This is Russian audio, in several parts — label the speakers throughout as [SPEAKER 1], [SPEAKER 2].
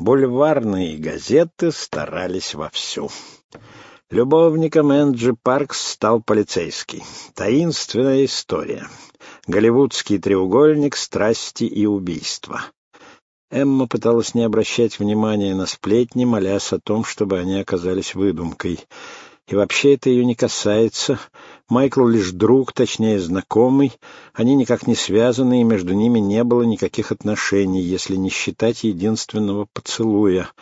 [SPEAKER 1] Бульварные газеты старались вовсю. Любовником Энджи Паркс стал полицейский. Таинственная история. Голливудский треугольник страсти и убийства. Эмма пыталась не обращать внимания на сплетни, молясь о том, чтобы они оказались выдумкой. И вообще это ее не касается. Майкл лишь друг, точнее знакомый. Они никак не связаны, и между ними не было никаких отношений, если не считать единственного поцелуя —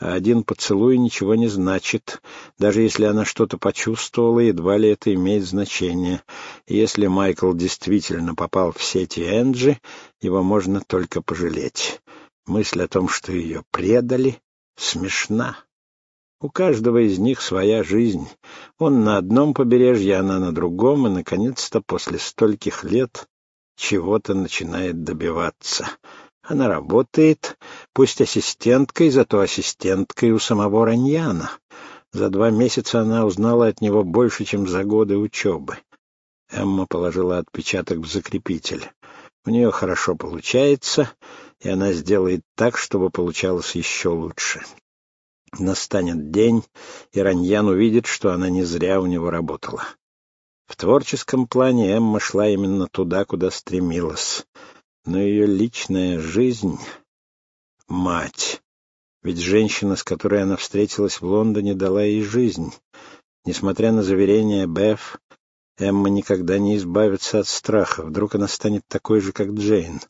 [SPEAKER 1] а один поцелуй ничего не значит. Даже если она что-то почувствовала, едва ли это имеет значение. И если Майкл действительно попал в сети Энджи, его можно только пожалеть. Мысль о том, что ее предали, смешна. У каждого из них своя жизнь. Он на одном побережье, она на другом, и, наконец-то, после стольких лет чего-то начинает добиваться. Она работает, пусть ассистенткой, зато ассистенткой у самого Раньяна. За два месяца она узнала от него больше, чем за годы учебы. Эмма положила отпечаток в закрепитель. У нее хорошо получается, и она сделает так, чтобы получалось еще лучше. Настанет день, и Раньян увидит, что она не зря у него работала. В творческом плане Эмма шла именно туда, куда стремилась но ее личная жизнь — мать. Ведь женщина, с которой она встретилась в Лондоне, дала ей жизнь. Несмотря на заверения Беф, Эмма никогда не избавится от страха. Вдруг она станет такой же, как Джейн.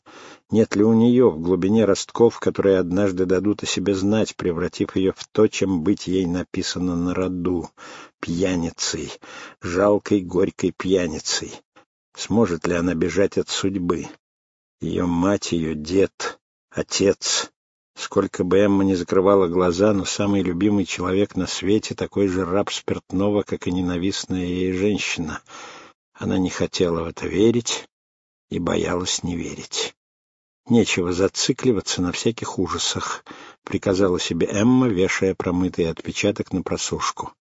[SPEAKER 1] Нет ли у нее в глубине ростков, которые однажды дадут о себе знать, превратив ее в то, чем быть ей написано на роду — пьяницей, жалкой, горькой пьяницей? Сможет ли она бежать от судьбы? Ее мать, ее дед, отец. Сколько бы Эмма не закрывала глаза, но самый любимый человек на свете такой же раб спиртного, как и ненавистная ей женщина. Она не хотела в это верить и боялась не верить. «Нечего зацикливаться на всяких ужасах», — приказала себе Эмма, вешая промытый отпечаток на просушку.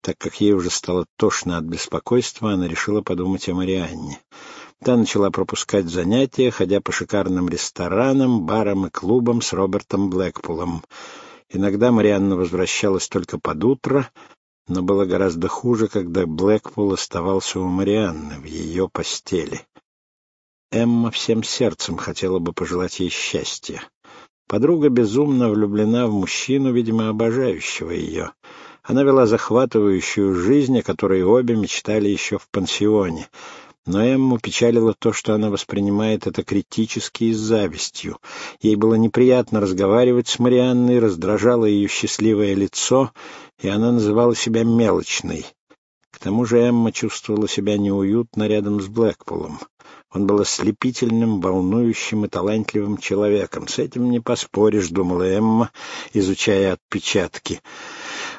[SPEAKER 1] Так как ей уже стало тошно от беспокойства, она решила подумать о Марианне. Та начала пропускать занятия, ходя по шикарным ресторанам, барам и клубам с Робертом Блэкпулом. Иногда Марианна возвращалась только под утро, но было гораздо хуже, когда Блэкпул оставался у Марианны в ее постели. Эмма всем сердцем хотела бы пожелать ей счастья. Подруга безумно влюблена в мужчину, видимо, обожающего ее. Она вела захватывающую жизнь, о которой обе мечтали еще в пансионе — но Эмму печалило то, что она воспринимает это критически и с завистью. Ей было неприятно разговаривать с Марианной, раздражало ее счастливое лицо, и она называла себя мелочной. К тому же Эмма чувствовала себя неуютно рядом с Блэкпулом. Он был ослепительным, волнующим и талантливым человеком. С этим не поспоришь, — думала Эмма, изучая отпечатки.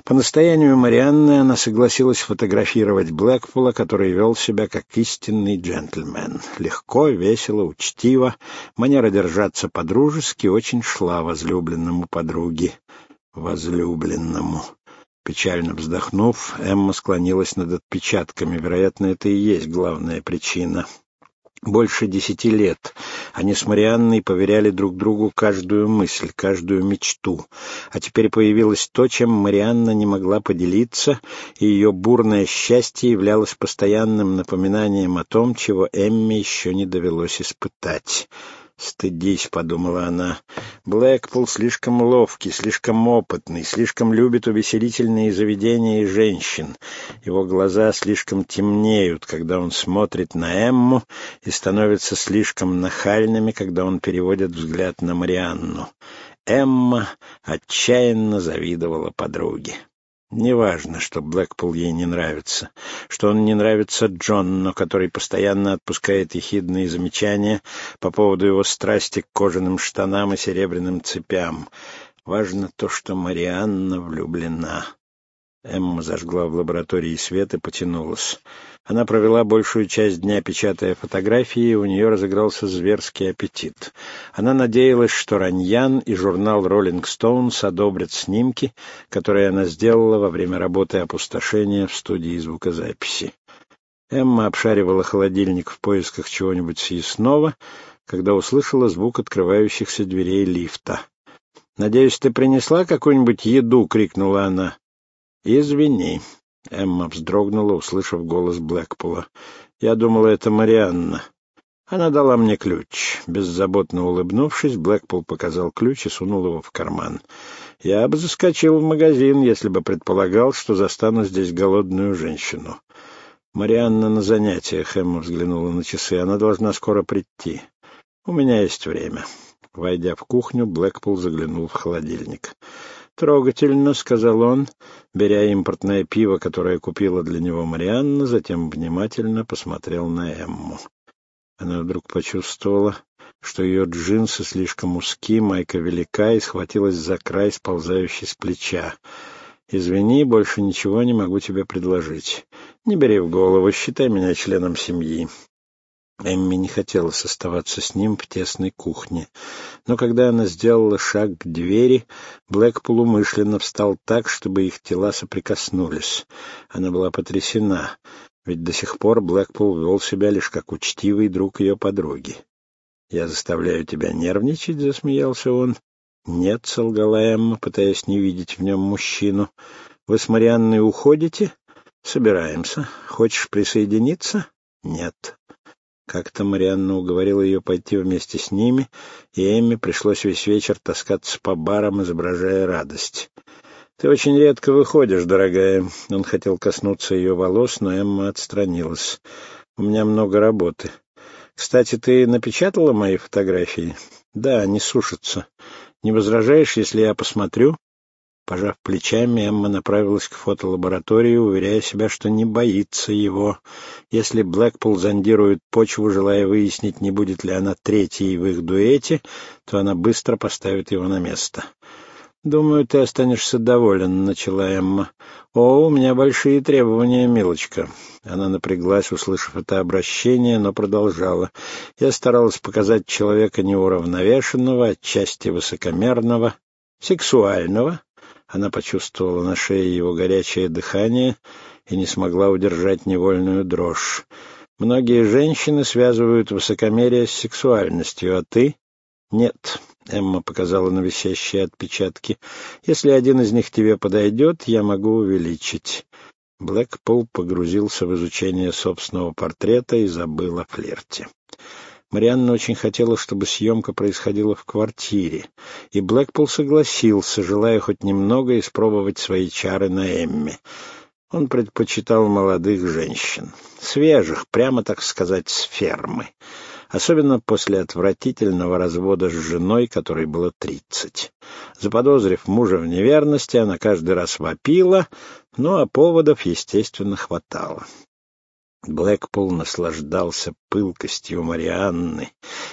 [SPEAKER 1] По настоянию Марианны она согласилась фотографировать Блэкпула, который вел себя как истинный джентльмен. Легко, весело, учтиво, манера держаться по-дружески очень шла возлюбленному подруге. Возлюбленному. Печально вздохнув, Эмма склонилась над отпечатками. Вероятно, это и есть главная причина. Больше десяти лет они с Марианной поверяли друг другу каждую мысль, каждую мечту. А теперь появилось то, чем Марианна не могла поделиться, и ее бурное счастье являлось постоянным напоминанием о том, чего Эмме еще не довелось испытать. «Стыдись», — подумала она. «Блэкпул слишком ловкий, слишком опытный, слишком любит увеселительные заведения и женщин. Его глаза слишком темнеют, когда он смотрит на Эмму, и становятся слишком нахальными, когда он переводит взгляд на Марианну». Эмма отчаянно завидовала подруге. Неважно, что Блэкпул ей не нравится, что он не нравится Джонну, который постоянно отпускает ехидные замечания по поводу его страсти к кожаным штанам и серебряным цепям. Важно то, что Марианна влюблена. Эмма зажгла в лаборатории свет и потянулась. Она провела большую часть дня, печатая фотографии, и у нее разыгрался зверский аппетит. Она надеялась, что Раньян и журнал «Роллинг Стоунс» одобрят снимки, которые она сделала во время работы опустошения в студии звукозаписи. Эмма обшаривала холодильник в поисках чего-нибудь съестного, когда услышала звук открывающихся дверей лифта. «Надеюсь, ты принесла какую-нибудь еду?» — крикнула она. «Извини», — Эмма вздрогнула, услышав голос Блэкпула. «Я думала, это Марианна». Она дала мне ключ. Беззаботно улыбнувшись, Блэкпул показал ключ и сунул его в карман. Я бы заскочил в магазин, если бы предполагал, что застану здесь голодную женщину. Марианна на занятиях, Эмма взглянула на часы. Она должна скоро прийти. У меня есть время. Войдя в кухню, Блэкпул заглянул в холодильник. «Трогательно», — сказал он, беря импортное пиво, которое купила для него Марианна, затем внимательно посмотрел на Эмму. Она вдруг почувствовала, что ее джинсы слишком узки, майка велика и схватилась за край, сползающий с плеча. «Извини, больше ничего не могу тебе предложить. Не бери в голову, считай меня членом семьи». Эмми не хотелось оставаться с ним в тесной кухне. Но когда она сделала шаг к двери, Блэкпул умышленно встал так, чтобы их тела соприкоснулись. Она была потрясена, ведь до сих пор Блэкпул вел себя лишь как учтивый друг ее подруги. «Я заставляю тебя нервничать?» — засмеялся он. «Нет», — солгала Эмма, пытаясь не видеть в нем мужчину. «Вы с Марианной уходите?» «Собираемся. Хочешь присоединиться?» «Нет». Как-то Марианна уговорила ее пойти вместе с ними, и Эмме пришлось весь вечер таскаться по барам, изображая радость. «Ты очень редко выходишь, дорогая». Он хотел коснуться ее волос, но Эмма отстранилась. «У меня много работы. Кстати, ты напечатала мои фотографии? Да, они сушатся. Не возражаешь, если я посмотрю? Пожав плечами, Эмма направилась к фотолаборатории, уверяя себя, что не боится его. Если Блэкпул зондирует почву, желая выяснить, не будет ли она третьей в их дуэте, то она быстро поставит его на место. «Думаю, ты останешься доволен», — начала Эмма. «О, у меня большие требования, милочка». Она напряглась, услышав это обращение, но продолжала. Я старалась показать человека неуравновешенного, отчасти высокомерного, сексуального. Она почувствовала на шее его горячее дыхание и не смогла удержать невольную дрожь. Многие женщины связывают высокомерие с сексуальностью, а ты «Нет», — Эмма показала на висящие отпечатки. «Если один из них тебе подойдет, я могу увеличить». Блэкпул погрузился в изучение собственного портрета и забыл о флирте. Марианна очень хотела, чтобы съемка происходила в квартире, и Блэкпул согласился, желая хоть немного испробовать свои чары на Эмме. Он предпочитал молодых женщин, свежих, прямо так сказать, с фермы особенно после отвратительного развода с женой, которой было тридцать. Заподозрив мужа в неверности, она каждый раз вопила, ну а поводов, естественно, хватало. Блэкпул наслаждался пылкостью Марианны,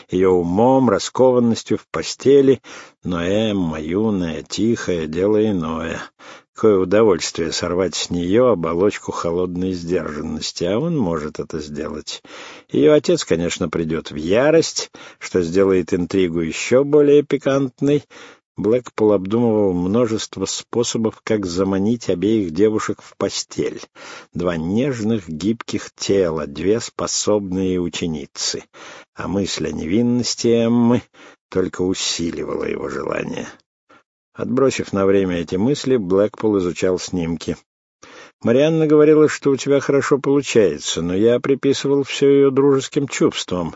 [SPEAKER 1] ее умом, раскованностью в постели, но Эмма, юная, тихая, дело иное. Какое удовольствие сорвать с нее оболочку холодной сдержанности, а он может это сделать. Ее отец, конечно, придет в ярость, что сделает интригу еще более пикантной. Блэкпул обдумывал множество способов, как заманить обеих девушек в постель. Два нежных, гибких тела, две способные ученицы. А мысль о невинности Эммы только усиливала его желание. Отбросив на время эти мысли, Блэкпул изучал снимки. «Марианна говорила, что у тебя хорошо получается, но я приписывал все ее дружеским чувствам.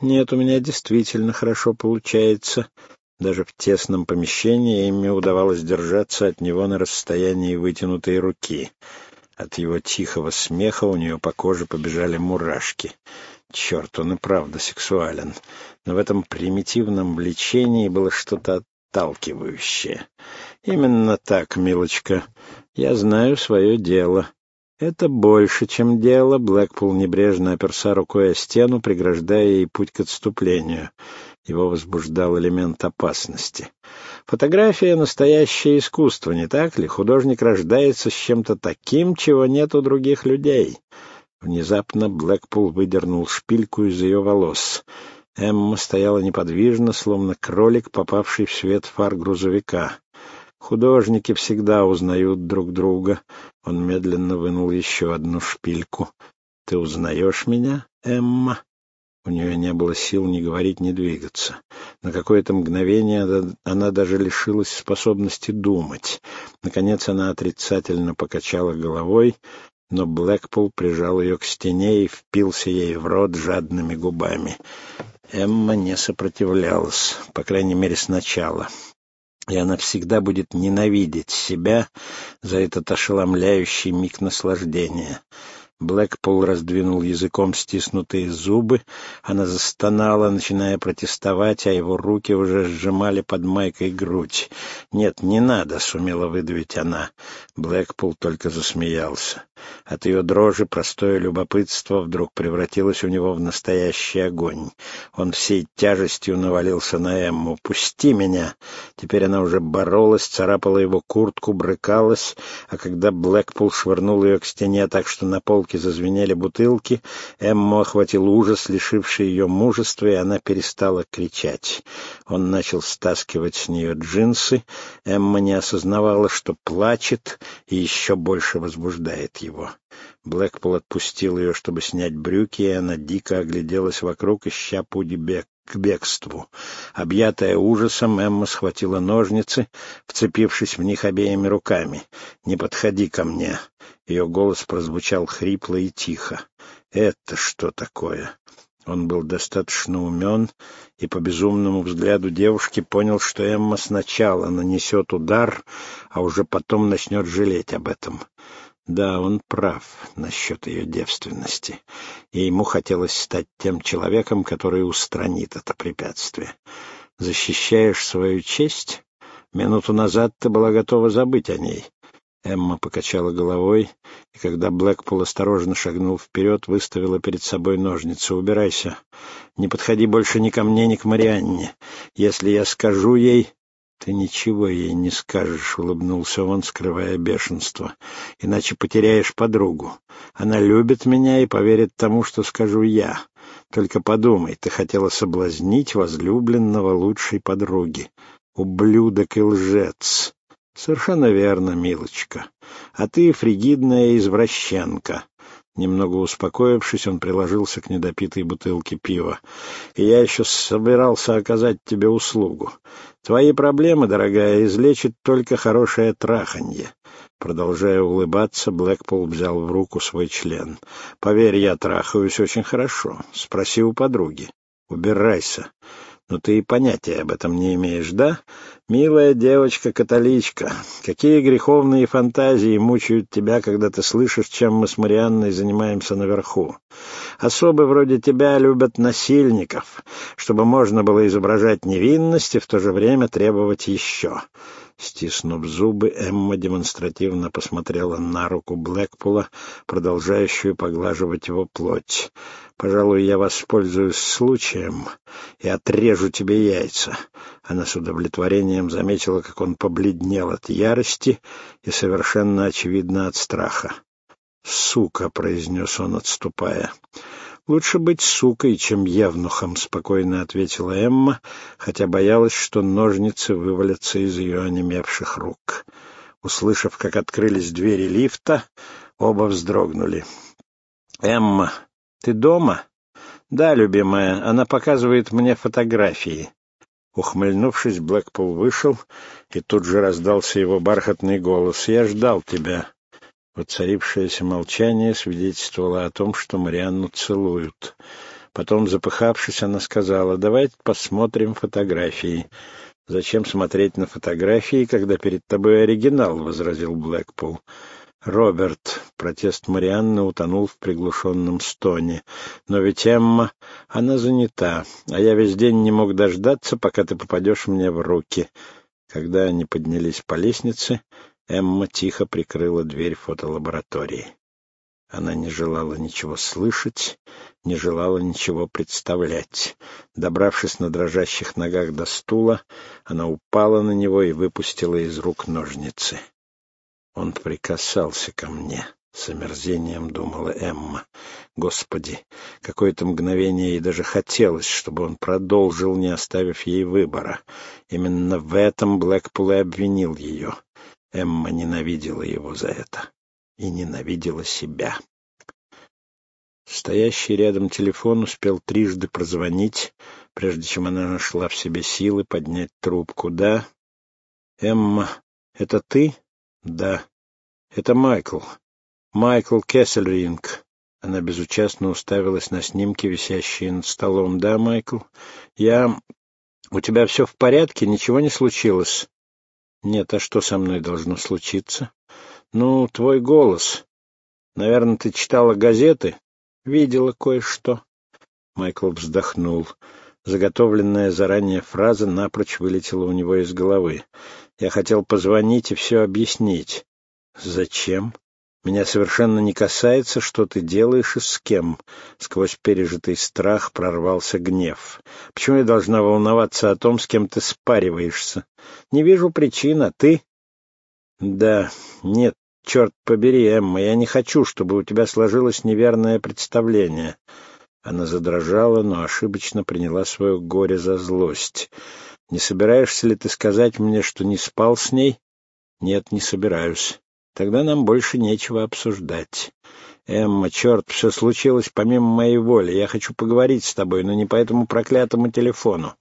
[SPEAKER 1] Нет, у меня действительно хорошо получается». Даже в тесном помещении Эмме удавалось держаться от него на расстоянии вытянутой руки. От его тихого смеха у нее по коже побежали мурашки. Черт, он и правда сексуален. Но в этом примитивном влечении было что-то отталкивающее. Именно так, милочка. Я знаю свое дело. Это больше, чем дело. Блэкпул небрежно оперся рукой о стену, преграждая ей путь к отступлению. Его возбуждал элемент опасности. Фотография — настоящее искусство, не так ли? Художник рождается с чем-то таким, чего нет у других людей. Внезапно Блэкпул выдернул шпильку из ее волос. Эмма стояла неподвижно, словно кролик, попавший в свет фар грузовика. Художники всегда узнают друг друга. Он медленно вынул еще одну шпильку. «Ты узнаешь меня, Эмма?» У нее не было сил ни говорить, ни двигаться. На какое-то мгновение она даже лишилась способности думать. Наконец она отрицательно покачала головой, но Блэкпул прижал ее к стене и впился ей в рот жадными губами. Эмма не сопротивлялась, по крайней мере, сначала. И она всегда будет ненавидеть себя за этот ошеломляющий миг наслаждения. Блэкпул раздвинул языком стиснутые зубы. Она застонала, начиная протестовать, а его руки уже сжимали под майкой грудь. «Нет, не надо», — сумела выдавить она. Блэкпул только засмеялся. От ее дрожи простое любопытство вдруг превратилось у него в настоящий огонь. Он всей тяжестью навалился на Эмму. «Пусти меня!» Теперь она уже боролась, царапала его куртку, брыкалась, а когда Блэкпул швырнул ее к стене так, что на полке зазвенели бутылки, Эмму охватил ужас, лишивший ее мужества, и она перестала кричать. Он начал стаскивать с нее джинсы. Эмма не осознавала, что плачет, и еще больше возбуждает его. Блэкпул отпустил ее, чтобы снять брюки, и она дико огляделась вокруг, ища путь бег к бегству. Объятая ужасом, Эмма схватила ножницы, вцепившись в них обеими руками. «Не подходи ко мне!» Ее голос прозвучал хрипло и тихо. «Это что такое?» Он был достаточно умен и по безумному взгляду девушки понял, что Эмма сначала нанесет удар, а уже потом начнет жалеть об этом. Да, он прав насчет ее девственности, и ему хотелось стать тем человеком, который устранит это препятствие. Защищаешь свою честь? Минуту назад ты была готова забыть о ней. Эмма покачала головой, и когда Блэкпул осторожно шагнул вперед, выставила перед собой ножницы. «Убирайся. Не подходи больше ни ко мне, ни к Марианне. Если я скажу ей...» «Ты ничего ей не скажешь», — улыбнулся он, скрывая бешенство. «Иначе потеряешь подругу. Она любит меня и поверит тому, что скажу я. Только подумай, ты хотела соблазнить возлюбленного лучшей подруги. Ублюдок и лжец. Совершенно верно, милочка. А ты фригидная извращенка. Немного успокоившись, он приложился к недопитой бутылке пива. «И я еще собирался оказать тебе услугу. Твои проблемы, дорогая, излечит только хорошее траханье». Продолжая улыбаться, Блэкпул взял в руку свой член. «Поверь, я трахаюсь очень хорошо. Спроси у подруги. Убирайся. Но ты и понятия об этом не имеешь, да? Милая девочка-католичка, какие греховные фантазии мучают тебя, когда ты слышишь, чем мы с Марианной занимаемся наверху. Особы вроде тебя любят насильников, чтобы можно было изображать невинность и в то же время требовать еще. Стиснув зубы, Эмма демонстративно посмотрела на руку Блэкпула, продолжающую поглаживать его плоть. «Пожалуй, я воспользуюсь случаем и отрежу тебе яйца». Она с удовлетворением заметила, как он побледнел от ярости и совершенно очевидно от страха. «Сука!» — произнес он, отступая. «Лучше быть сукой, чем евнухом», — спокойно ответила Эмма, хотя боялась, что ножницы вывалятся из ее онемевших рук. Услышав, как открылись двери лифта, оба вздрогнули. «Эмма, ты дома?» «Да, любимая, она показывает мне фотографии». Ухмыльнувшись, Блэкпул вышел, и тут же раздался его бархатный голос. «Я ждал тебя». Воцарившееся молчание свидетельствовало о том, что Марианну целуют. Потом, запыхавшись, она сказала, «Давайте посмотрим фотографии». «Зачем смотреть на фотографии, когда перед тобой оригинал?» — возразил Блэкпул. «Роберт», — протест Марианны утонул в приглушенном стоне. «Но ведь Эмма, она занята, а я весь день не мог дождаться, пока ты попадешь мне в руки». Когда они поднялись по лестнице, Эмма тихо прикрыла дверь фотолаборатории. Она не желала ничего слышать, не желала ничего представлять. Добравшись на дрожащих ногах до стула, она упала на него и выпустила из рук ножницы. «Он прикасался ко мне», — с омерзением думала Эмма. «Господи, какое-то мгновение ей даже хотелось, чтобы он продолжил, не оставив ей выбора. Именно в этом Блэкпул и обвинил ее. Эмма ненавидела его за это и ненавидела себя. Стоящий рядом телефон успел трижды прозвонить, прежде чем она нашла в себе силы поднять трубку. «Да?» «Эмма, это ты?» «Да». «Это Майкл. Майкл Кессельринг». Она безучастно уставилась на снимки, висящие над столом. «Да, Майкл? Я... У тебя все в порядке? Ничего не случилось?» «Нет, а что со мной должно случиться?» «Ну, твой голос. Наверное, ты читала газеты?» «Видела кое-что». Майкл вздохнул. Заготовленная заранее фраза напрочь вылетела у него из головы. «Я хотел позвонить и все объяснить». «Зачем?» Меня совершенно не касается, что ты делаешь и с кем. Сквозь пережитый страх прорвался гнев. Почему я должна волноваться о том, с кем ты спариваешься? Не вижу причин, а ты? Да, нет, черт побери, Эмма, я не хочу, чтобы у тебя сложилось неверное представление. Она задрожала, но ошибочно приняла свое горе за злость. Не собираешься ли ты сказать мне, что не спал с ней? Нет, не собираюсь. Тогда нам больше нечего обсуждать. Эмма, черт, все случилось помимо моей воли. Я хочу поговорить с тобой, но не по этому проклятому телефону.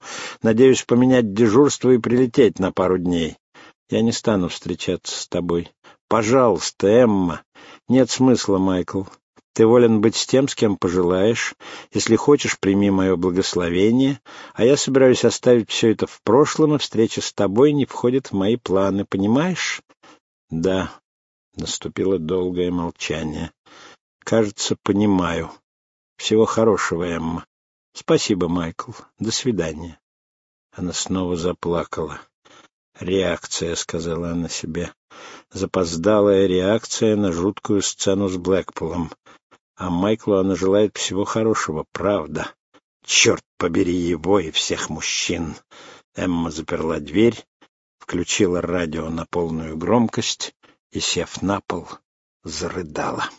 [SPEAKER 1] Надеюсь поменять дежурство и прилететь на пару дней. Я не стану встречаться с тобой. Пожалуйста, Эмма. Нет смысла, Майкл. Ты волен быть с тем, с кем пожелаешь. Если хочешь, прими мое благословение. А я собираюсь оставить все это в прошлом, и встреча с тобой не входит в мои планы, понимаешь? Да, Наступило долгое молчание. «Кажется, понимаю. Всего хорошего, Эмма. Спасибо, Майкл. До свидания». Она снова заплакала. «Реакция», — сказала она себе. «Запоздалая реакция на жуткую сцену с Блэкпулом. А Майклу она желает всего хорошего, правда. Черт побери его и всех мужчин!» Эмма заперла дверь, включила радио на полную громкость и, сев на пол, зарыдала.